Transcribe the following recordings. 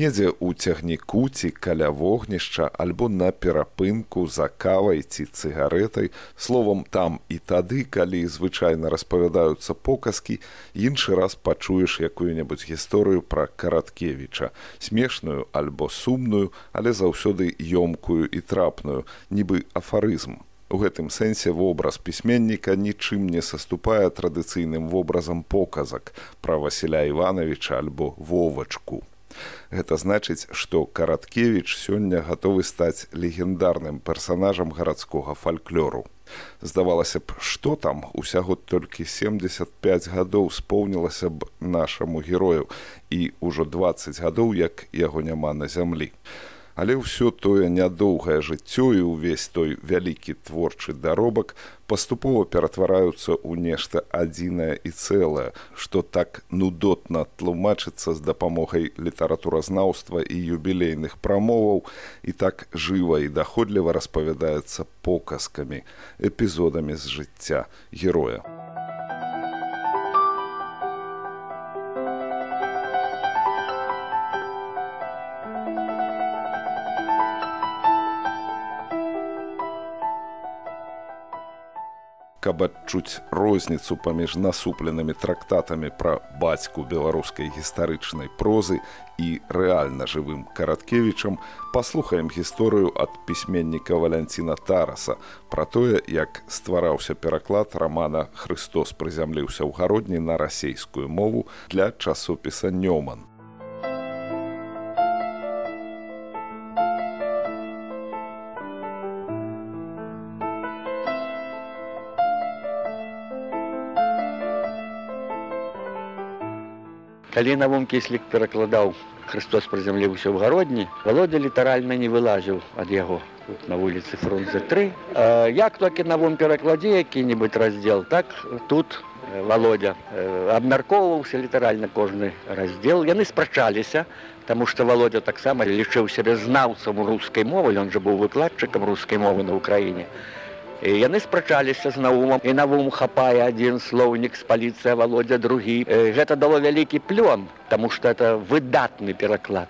недзе ў цягніку ці каля вогнішча альбо на перапынку за кавай ці цыгаретай. Словам там і тады калі звычайна распавядаюцца показкі іншы раз пачуеш якую-небудзь гісторыю пра караткевіча. Смешную альбо сумную але заўсёды ёмкую і трапную. Нібы афарызм. У гэтым сэнсе вобраз пісьменніка нічым не саступае традыцыйным вобразам показак пра Васіля Івановича альбо вовачку. Гэта значыць, што караткевіч сёння гатовы стаць легендарным персанажам гарадскога фальклору. Здавалася б, што там усяго толькі 75 гадоў споўнілася б нашаму герою і ўжо 20 гадоў, як яго няма на зямлі але ўсё тое нядоўгае жыццё і ўвесь той вялікі творчы даробак паступова ператвараюцца ў нешта адзінае і цэлае, што так нудотна тлумачыцца з дапамогай літаратуразнаўства і юбілейных прамоваў і так жыва і даходліва распавядаецца показкамі, эпізодамі з жыцця героя. Каб адчуць розніцу паміж насупленымі трактатамі пра бацьку беларускай гістарычнай прозы і рэальна жывым караткевічам паслухаем гісторыю ад пісьменніка валянціна тараса пра тое як ствараўся пераклад рамана Христос прызямліўся ў гародні на расейскую мову для часопіса нёман калі навум кіслік перакладаў Христос прызямліўся ў гародні володя літаральна не вылазіў ад яго. Тут на вуліцы фрунзе 3 як толькі навум перакладзе які-небудзь раздзел так тут володя абмяркоўваўся літаральна кожны раздзел. Яны спрачаліся Таму што володя таксама лічыў сябе знаўцам рускай мовы ён жа быў выкладчыкам рускай мовы на ўкраіне яны спрачаліся з наумам і навум хапае адзін слоўнік з паліцыя володя другі. Гэта дало вялікі плён тому что это выдатны пераклад.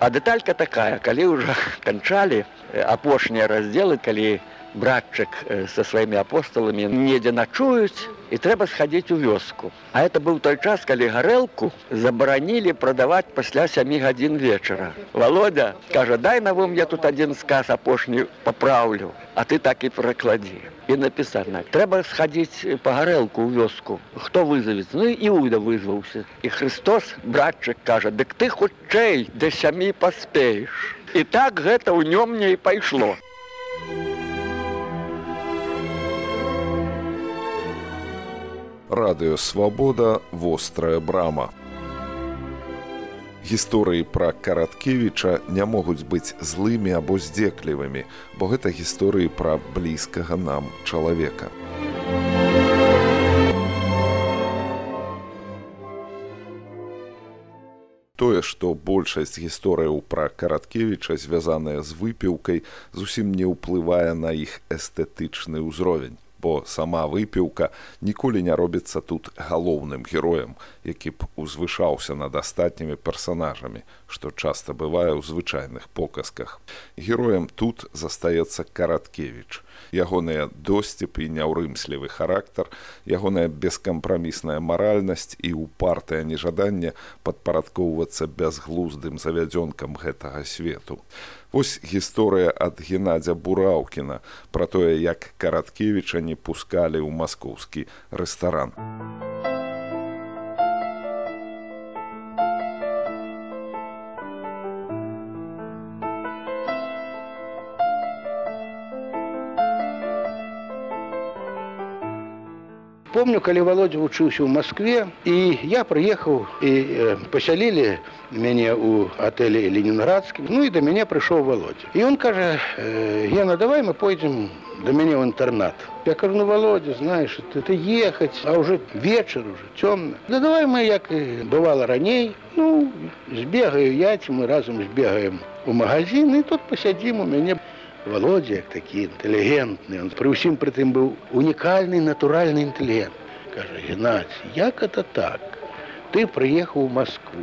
А дэталька такая калі ўжо канчалі апошнія раздзелы калі братчык со сваімі апосталамі недзе начуюць і трэба схадзіць у вёску. А это быў той час, калі гарэлку забаранілі прадаваць пасля сямі гадзін вечара. Володя кажа дай навым я тут адзін сказ апошні папраўлю, а ты так і перакладзі. І напісана трэба схадзіць па гарэлку ў вёску. Хто вызавіць Ну і Іуда вызваўся. І Христос братчык кажа дык ты хутчэй да сямі паспееш. І так гэта ў нём мне і пайшло. Радыёвабода вострая брама. Гісторыі пра караткевіча не могуць быць злымі або здзеклівымі, бо гэта гісторыі пра блізкага нам чалавека. Тое, што большасць гісторыяў пра караткевіча звязаная з выпіўкай, зусім не ўплывае на іх эстэтычны ўзровень бо сама выпіўка ніколі не робіцца тут галоўным героем, які б узвышаўся над астатнімі персанажамі, што часта бывае ў звычайных показках. Героем тут застаецца караткевіч. Ягоныя досціпы і няўрымслівы характар, ягоная бескампрамісная маральнасць і упартае нежаданне падпарадкоўвацца бязглуздым завядзёнкам гэтага свету. Вось гісторыя ад геннадзя бураўкіна пра тое, як караткевіча не пускалі ў маскоўскі рэстаран. Помню калі володя вучыўся ў москве і я прыехаў і пасялілі мяне у отелі ленінградскі ну і да мяне прыйшоў володя і он кажа гена давай мы пойдзем до меня в интернат. Я кажу, ну, Володя, знаешь, это, это ехать, а уже вечер уже, темно. Да давай мы, як и бывало раней, ну, сбегаю я, мы разом сбегаем у магазин, и тут посядим у меня Володя, як такі інтелігентний, він при усім при тим був унікальний натуральний інтелігент. Каже, Геннадій, як це так? Ти приїхав у Москву.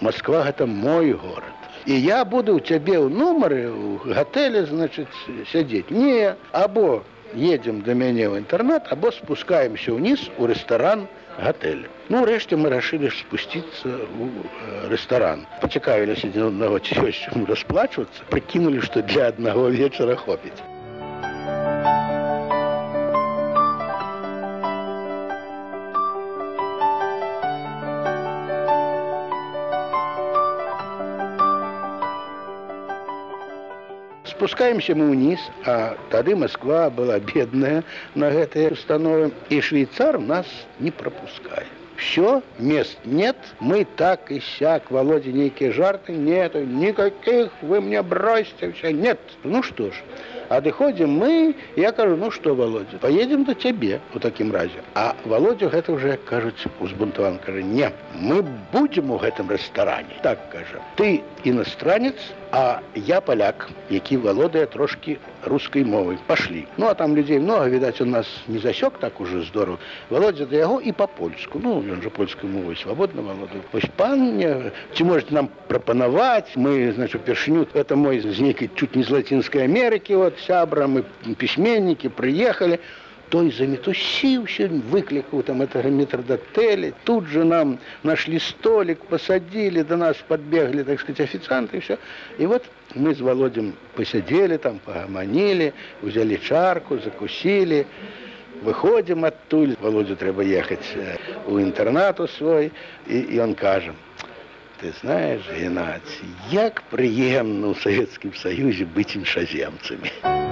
Москва це мой город. І я буду у тебе у номері, у готелі, значить, сидіти. Ні, або їдемо до мене в інтернат, або спускаємося вниз у ресторан готель. Ну, вирішили спуститися у э, ресторан. Поцікавилися один одного, чи щось чому розплачуватися, прикинули, що для одного вечора хопить. Спускаемся мы вниз, а тады Москва была бедная на гэтай установе, и швейцар нас не пропускает. Все, мест нет, мы так и сяк, Володя, некие жарты, нет, никаких, вы мне бросьте, все, нет. Ну что ж, а доходим мы, я кажу, ну что, Володя, поедем до тебе у таким разе. А Володя это уже, кажуть, узбунтован, каже, не, мы будем у гэтым ресторане. Так, каже, ты иностранец, а я поляк, які володае трошки русской мовой. Пошли. Ну, а там людей много, видать, у нас не засек так уже здорово. Володя до яго и по-польску. Ну, он же польской мовой свободно володает. Вось пан ці можете нам пропановать, мы, значит, першиню, это мой з некой чуть не з Латинской Америки, вот, сябра, мы письменники, приехали той заметусился, выкликал там этого метрдотеля. Тут же нам нашли столик, посадили, до нас подбегли, так сказать, официанты все. И вот мы с Володем посидели там, погомонили, взяли чарку, закусили. Выходим оттуда, Володю треба ехать у интернату свой, и, и он кажет, ты знаешь, Геннадий, як приемно в Советском Союзе быть иншаземцами.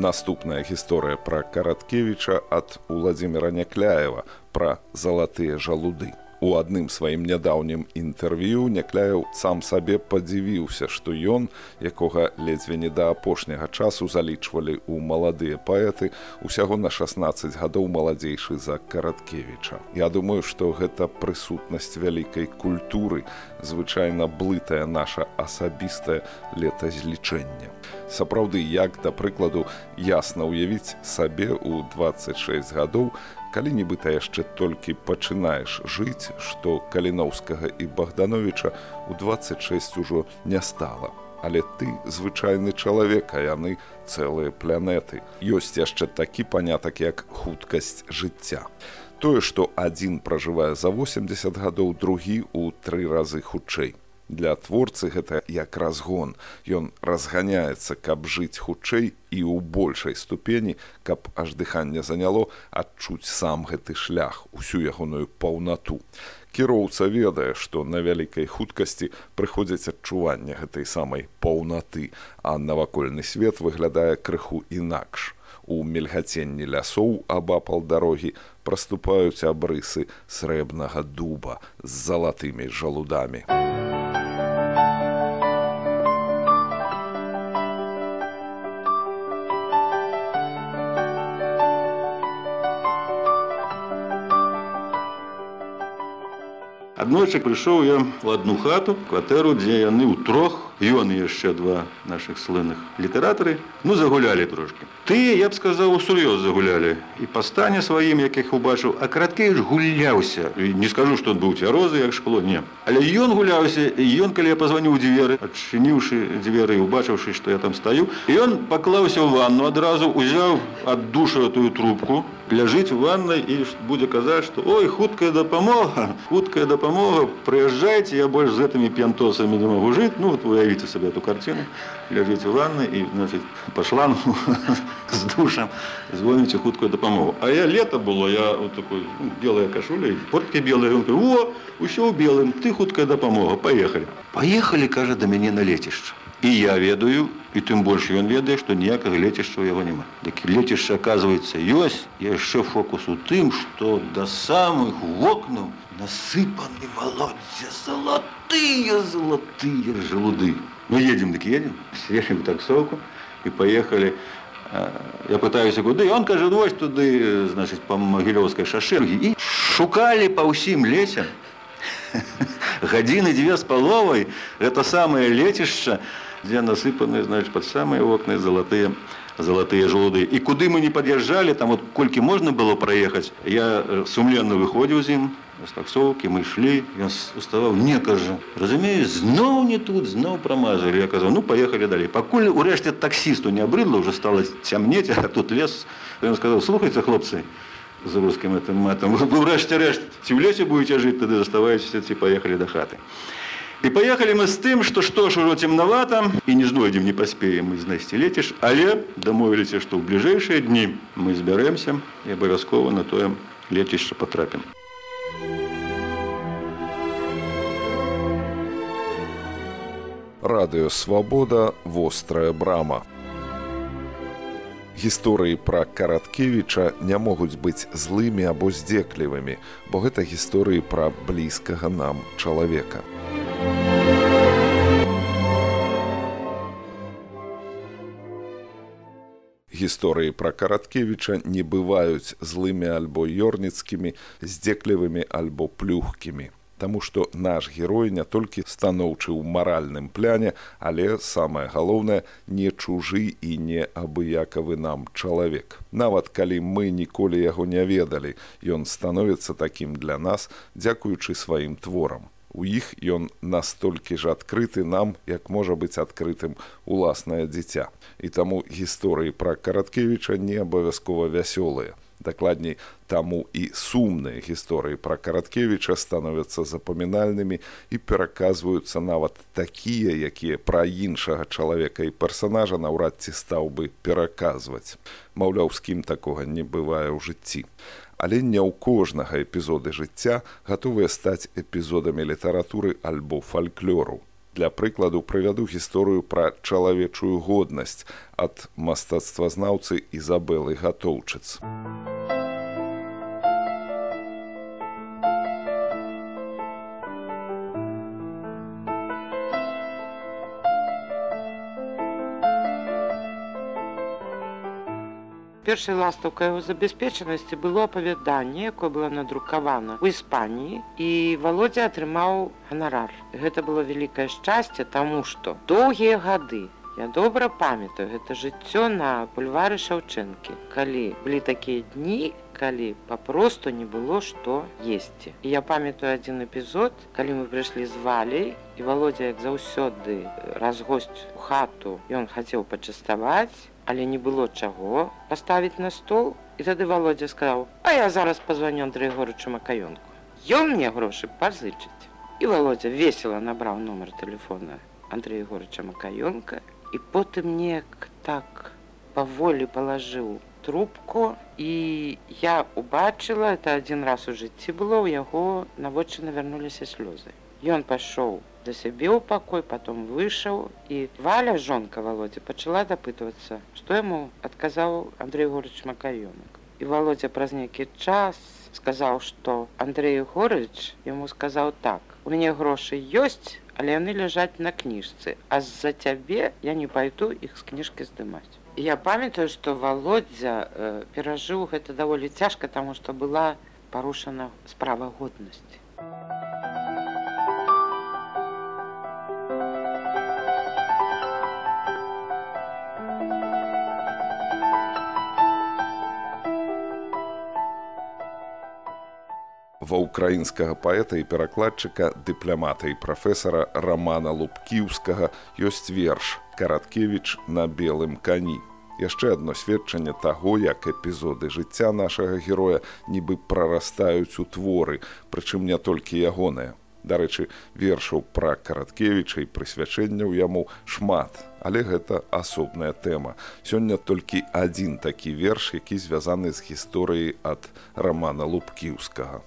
Наступная гісторыя пра караткевіча ад уладзіміра някляева пра залатыя жалуды. У адным сваім нядаўнім інтэрв'ю някляеў сам сабе падзівіўся, што ён, якога ледзьве не да апошняга часу залічвалі ў маладыя паэты, усяго на 16 гадоў маладзейшы за караткевіча. Я думаю, што гэта прысутнасць вялікай культуры, звычайна блытая наша асабістае летазлічэнне. Сапраўды, як да прыкладу ясна ўявіць сабе ў 26 гадоў, калі нібыта яшчэ толькі пачынаеш жыць, што каліноўскага і Богдановича у 26 ужо не стала. Але ты звычайны чалавек, а яны цэлыя планеты. Ёсць яшчэ такі панятак, як хуткасць жыцця. Тое, што адзін пражывае за 80 гадоў другі ў тры разы хутчэй для творцы гэта як разгон. Ён разганяецца каб жыць хутчэй і ў большай ступені каб аж дыханне заняло адчуць сам гэты шлях усю ягоную паўнату. Кіроўца ведае што на вялікай хуткасці прыходзяць адчуванне гэтай самай паўнаты а навакольны свет выглядае крыху інакш. У мельгаценні лясоў абапал дарогі праступаюць абрысы срэбнага дуба з залатымі жалудамі аднойчы прыйшоў я в одну хату кватэру дзе яны ў трох ён яшчэ два наших слынных літаратары ну загулялі трошки. Ты я б сказаў сур'ёз загулялі і па стане сваім якіх убачыў а караткевич гуляўся не скажу он быў цвярозы як шкло не. Але ён гуляўся ён калі я позвоню дзверы адчыніўшы дзверы убачыўшы что я там стаю і ён паклаўся ў ванну адразу узяў ад душу тую трубку ляжыць у ваннай і будзе казаць что ой хуткая дапамога хуткая дапамога прыязджайце я больш з гэтымі п'янтосамі не могу жыць ну вот уявіце сабе эту картину. Ляжыць у ванны і значит пошла ну, з душам звоніце хуткую дапамогу а я лето было я вот такой ну, белая кашуля портки белые о ўсё ў белым ты хуткая дапамога поехали поехали кажа да мяне на лецішча і я ведаю і тым больш ён ведае што ніякага лецішча ў яго няма дык лецішча оказывается ёсць яшчэ фокус у тым што да самых вокнаў насыпаны володдзя залатыя залатыя жалуды мы едем дык едем. Свежым таксовку і поехали я пытаюся куды он кажа «Ну, вось туды значыць па магілёўскай шашыргі і шукалі па ўсім лесе гадзіны дзве з паловай гэта самае лецішча дзе насыпаны значит под самыя вокны залатыя залатыя жолуды і куды мы не пад'язджалі там вот колькі можна было праехаць я сумленна выходзіў з ім з таксоўкі мы ішлі. Ён уставаў не кажа разумею зноў не тут зноў прамазалі. Я казаў ну поехали далей. Пакуль урэшце таксісту не абрыдла уже стала цямнець а тут лес. Ён сказаў слухайце хлопцы за рускім этим матам вы ўрэшце рэшт ці ў лесе будете жыць тады заставаецеся ці поехали да хаты і поехали мы з тым што што ж ужо цемнавата і не знойдзем не паспеем мы знайсці леціш але дамовіліся што ў бліжэйшыя дні мы збярэмся і абавязкова на тое лецішча потрапім радыё свабода вострая брама. Гісторыі пра караткевіча не могуць быць злымі або здзеклівымі бо гэта гісторыі пра блізкага нам чалавека гісторыі пра караткевіча не бываюць злымі альбо ёрніцкімі здзеклівымі альбо плюхкімі Таму што наш герой не толькі станоўчы ў маральным пляне, але самае галоўнае не чужы і не абыякавы нам чалавек. Нават калі мы ніколі яго не ведалі, ён становіцца такім для нас, дзякуючы сваім творам. У іх ён настолькі ж адкрыты нам, як можа быць адкрытым уласнае дзіця. І таму гісторыі пра караткевіча не абавязкова вясёлыя. Дакладней таму і сумныя гісторыі пра караткевіча становяцца запамінальнымі і пераказваюцца нават такія якія пра іншага чалавека і персонажа наўрад ці стаў бы пераказваць. Маўляў з кім такога не бывае ў жыцці але не ў кожнага эпізоды жыцця гатовыя стаць эпізодамі літаратуры альбо фальклору Для прыкладу прывяду гісторыю пра чалавечую годнасць ад мастацтвазнаўцы Ізабелы гатоўчыц. Першай ластаўкай яго забяспечанасці было апавяданне якое было надрукавана у іспаніі і володя атрымаў ганарар гэта было вялікае шчасце таму што доўгія гады я добра памятаю гэта жыццё на бульвары шаўчынкі калі былі такія дні калі папросту не было што есці і я памятаю адзін эпізод калі мы прыйшлі з валей і володя як заўсёды разгосць у хату ён хацеў пачаставаць але не было чаго паставіць на стол і тады володя сказаў а я зараз позвоню андрей горычу макаёнку. Ён мне грошы пазычыць і володя весело набраў нумар телефона андрея горыча макаёнка і потым неяк так паволі палажыў трубку і я убачыла это адзін раз у жыцці было ў яго наводчына вярнуліся слёзы. Ён пайшоў да сябе ў пакой потом выйшаў і валя жонка володя пачала дапытвацца што яму адказаў андрей горыч макаёнак і володя праз нейкі час сказаў што андрей горыч яму сказаў так у мяне грошы ёсць але яны ляжаць на кніжцы а з-за цябе я не пайду іх з кніжкі здымаць я памятаю што володзя э, перажыў гэта даволі цяжка таму што была парушана справа годнасці ва ўкраінскага паэта і перакладчыка дыплямата і прафесара рамана лубкіўскага ёсць верш караткевич на белым кані яшчэ адно сведчанне таго як эпізоды жыцця нашага героя нібы прарастаюць у творы прычым не толькі ягоныя. Дарэчы вершаў пра караткевіча і прысвячэнняў яму шмат але гэта асобная тэма. Сёння толькі адзін такі верш які звязаны з гісторыяй ад рамана лубкіўскага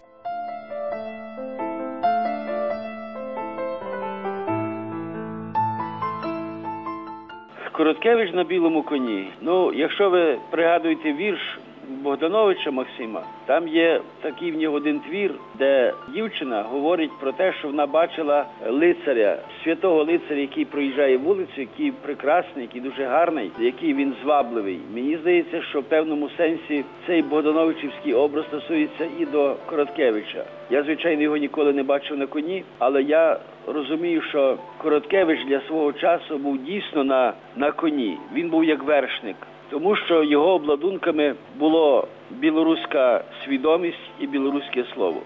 Короткевич на білому коні. Ну, якщо ви пригадуєте вірш Богдановича Максима, там є такий в нього один твір, де дівчина говорить про те, що вона бачила лицаря, святого лицаря, який проїжджає вулицю, який прекрасний, який дуже гарний, який він звабливий. Мені здається, що в певному сенсі цей Богдановичівський образ стосується і до Короткевича. Я, звичайно, його ніколи не бачив на коні, але я розумію, що Короткевич для свого часу був дійсно на, на коні. Він був як вершник тому що його обладунками було білоруська свідомість і білоруське слово.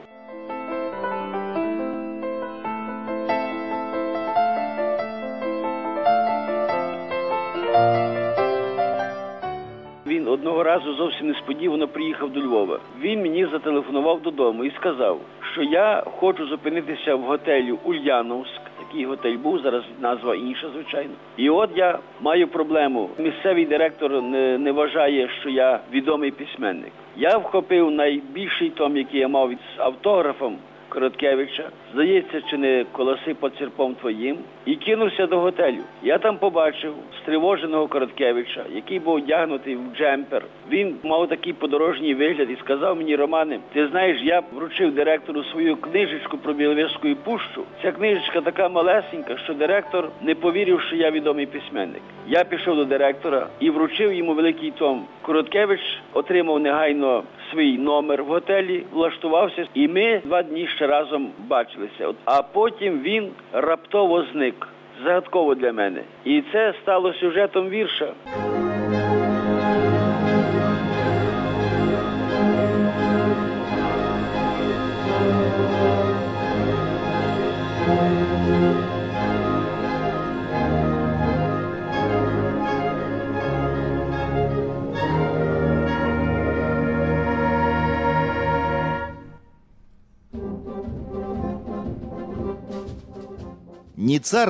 Він одного разу зовсім несподівано приїхав до Львова. Він мені зателефонував додому і сказав, що я хочу зупинитися в готелі Ульяновськ такий готель був, зараз назва інша, звичайно. І от я маю проблему. Місцевий директор не, не вважає, що я відомий письменник. Я вхопив найбільший том, який я мав з автографом. Короткевича, здається, чи не колоси під серпом твоїм, і кинувся до готелю. Я там побачив стривоженого Короткевича, який був одягнутий в джемпер. Він мав такий подорожній вигляд і сказав мені, Романе, ти знаєш, я вручив директору свою книжечку про Біловезьку пущу. Ця книжечка така малесенька, що директор не повірив, що я відомий письменник. Я пішов до директора і вручив йому великий том. Короткевич отримав негайно свій номер в готелі, влаштувався, і ми два дні ще разом бачилися. А потім він раптово зник. Загадково для мене. І це стало сюжетом вірша. Thank цар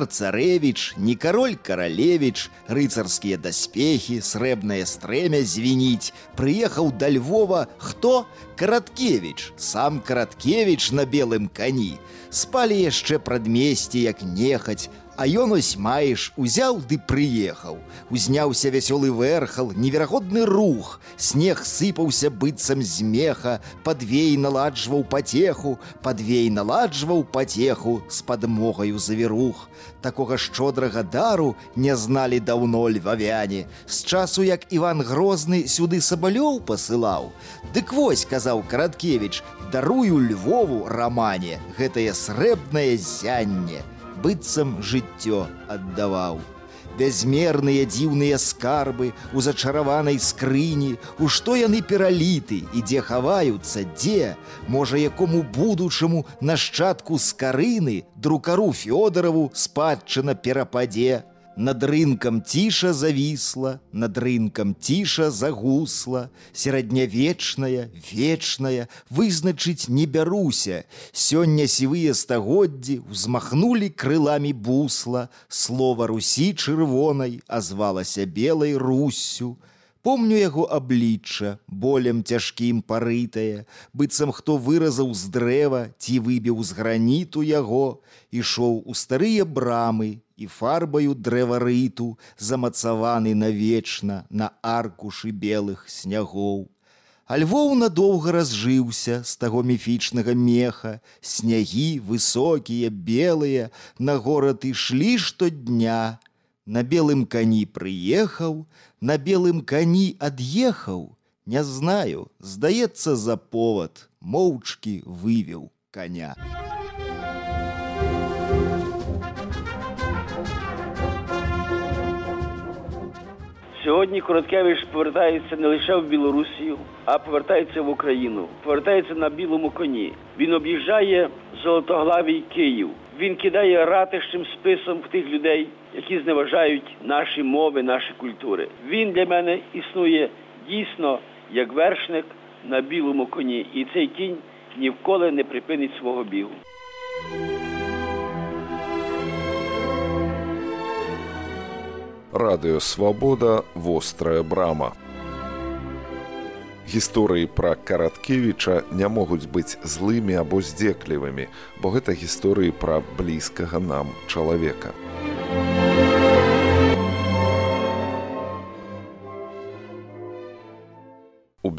царевич, ні король королевич, рыцарскія даспехі, срэбнае стрэмя звініць, прыехаў да Львова хто? Караткевич, сам Караткевич на белым кані. Спалі яшчэ прадмесці, як нехаць, А ён ось маеш узяў ды прыехаў. Узняўся вясёлы вэрхал, неверагодны рух. Снег сыпаўся быццам з меха, падвей наладжваў патеху, падвей наладжваў патеху з падмогаю завірух. Такога шчодрага дару не зналі даўно львавяне. З часу, як Іван Грозны сюды сабалёў пасылаў. Дык вось казаў Караткевич, дарую Львову рамане, гэтае срэбнае зянне быццам жыццё аддаваў. Бязмерныя дзіўныя скарбы у зачараванай скрыні, у што яны пераліты і дзе хаваюцца, дзе, можа якому будучаму нашчадку скарыны, друкару Фёдараву спадчына перападзе, над рынкам ціша завісла, над рынкам ціша загусла, сераднявечная, вечная, вызначыць не бяруся. Сёння сівыя стагоддзі ўзмахнулі крыламі бусла, слова русі чырвонай азвалася белай руссю. Помню яго аблічча, болем цяжкім парытае, быццам хто выразаў з дрэва ці выбіў з граніту яго, ішоў у старыя брамы і фарбаю дрэварыту, замацаваны навечна на аркушы белых снягоў. Альвоў надоўга разжыўся з таго міфічнага меха, снягі высокія, белыя, на горад ішлі штодня. На белым кані прыехаў, на белым кані ад'ехаў, Не знаю, здаецца за повод, моўчкі вывеў коня. Сьогодні Короткевич повертається не лише в Білорусію, а повертається в Україну. Повертається на білому коні. Він об'їжджає золотоглавий Київ. Він кидає ратищим списом в тих людей, які зневажають наші мови, наші культури. Він для мене існує дійсно як вершник на білому коні, і цей кінь ніколи не припинить свого бігу. Радыё свабода вострая брама. Гісторыі пра караткевіча не могуць быць злымі або здзеклівымі бо гэта гісторыі пра блізкага нам чалавека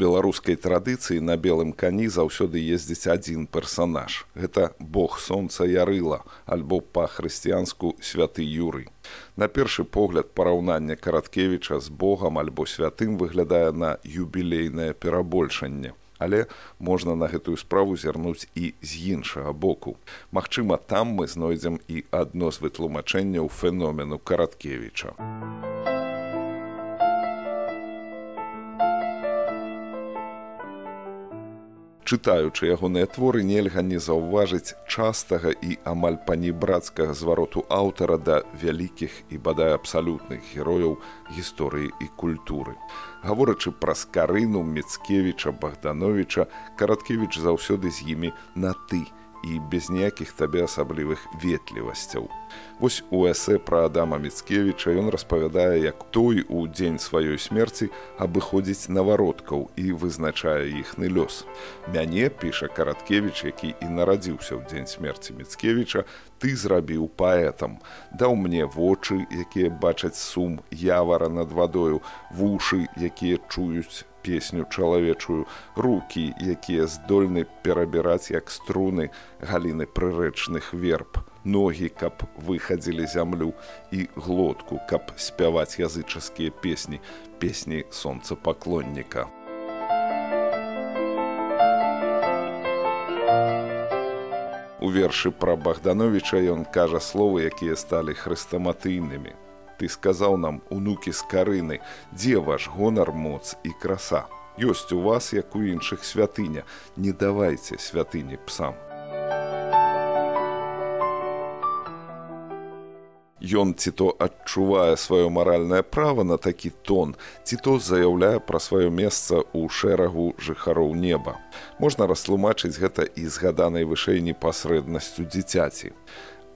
беларускай традыцыі на белым кані заўсёды ездзіць адзін персанаж. Гэта бог сонца ярыла альбо па-хрысціянску святы юрый. На першы погляд параўнання караткевіча з богам альбо святым выглядае на юбілейнае перабольшанне. Але можна на гэтую справу зірнуць і з іншага боку. Магчыма, там мы знойдзем і адно з вытлумачэнняў феномену караткевіча. Чытаючы ягоныя творы нельга не заўважыць частага і амаль панібрацкага звароту аўтара да вялікіх і бадай абсалютных герояў гісторыі і культуры. Гаворачы пра скарыну Мецкевіча Богдановича, караткевіч заўсёды з імі на ты і без ніякіх табе асаблівых ветлівасцяў. Вось у эсэ пра Адама Мецкевіча ён распавядае, як той у дзень сваёй смерці абыходзіць навародкаў і вызначае іхны лёс. Мяне піша караткевіч, які і нарадзіўся ў дзень смерці Мецкевіча, ты зрабіў паэтам, даў мне вочы, якія бачаць сум явара над вадою, вушы, якія чуюць песню чалавечую руки якія здольны перабіраць як струны галіны прырэчных верб. Ногі каб выхадзілі зямлю і глотку каб спяваць язычаскія песні песні сонцапаклонніка. У вершы пра богдановича ён кажа словы якія сталі хрыстаматыйнымі ты сказаў нам унукі з карыны, дзе ваш гонар моц і краса. Ёсць у вас, як у іншых святыня, не давайце святыні псам. Ён ці то адчувае сваё маральнае права на такі тон, ці то заяўляе пра сваё месца ў шэрагу жыхароў неба. Можна растлумачыць гэта і згаданай вышэй непасрэднасцю дзіцяці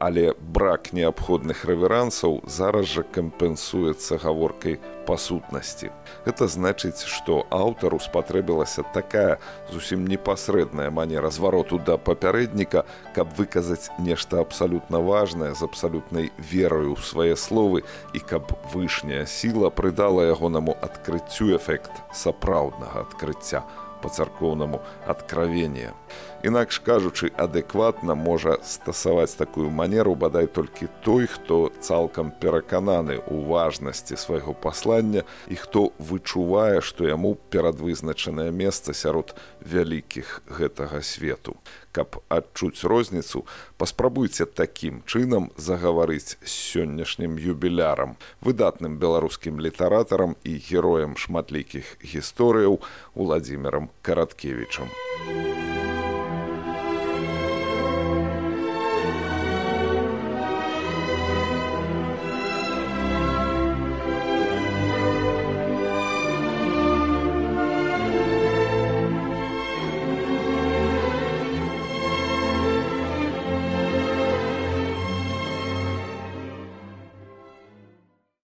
але брак неабходных рэверансаў зараз жа кампенсуецца гаворкай па сутнасці. Гэта значыць, што аўтару спатрэбілася такая зусім непасрэдная манера звароту да папярэдніка, каб выказаць нешта абсалютна важнае з абсалютнай вераю ў свае словы і каб вышняя сіла прыдала ягонаму адкрыццю эфект сапраўднага адкрыцця па-царкоўнаму адкравення. Інакш кажучы, адэкватна можа стасаваць такую манеру бадай толькі той, хто цалкам перакананы ў важнасці свайго паслання і хто вычувае, што яму перадвызначанае месца сярод вялікіх гэтага свету. Каб адчуць розніцу, паспрабуйце такім чынам загаварыць з сённяшнім юбілярам, выдатным беларускім літаратарам і героем шматлікіх гісторыяў Владзімірам Караткевічам. Thank you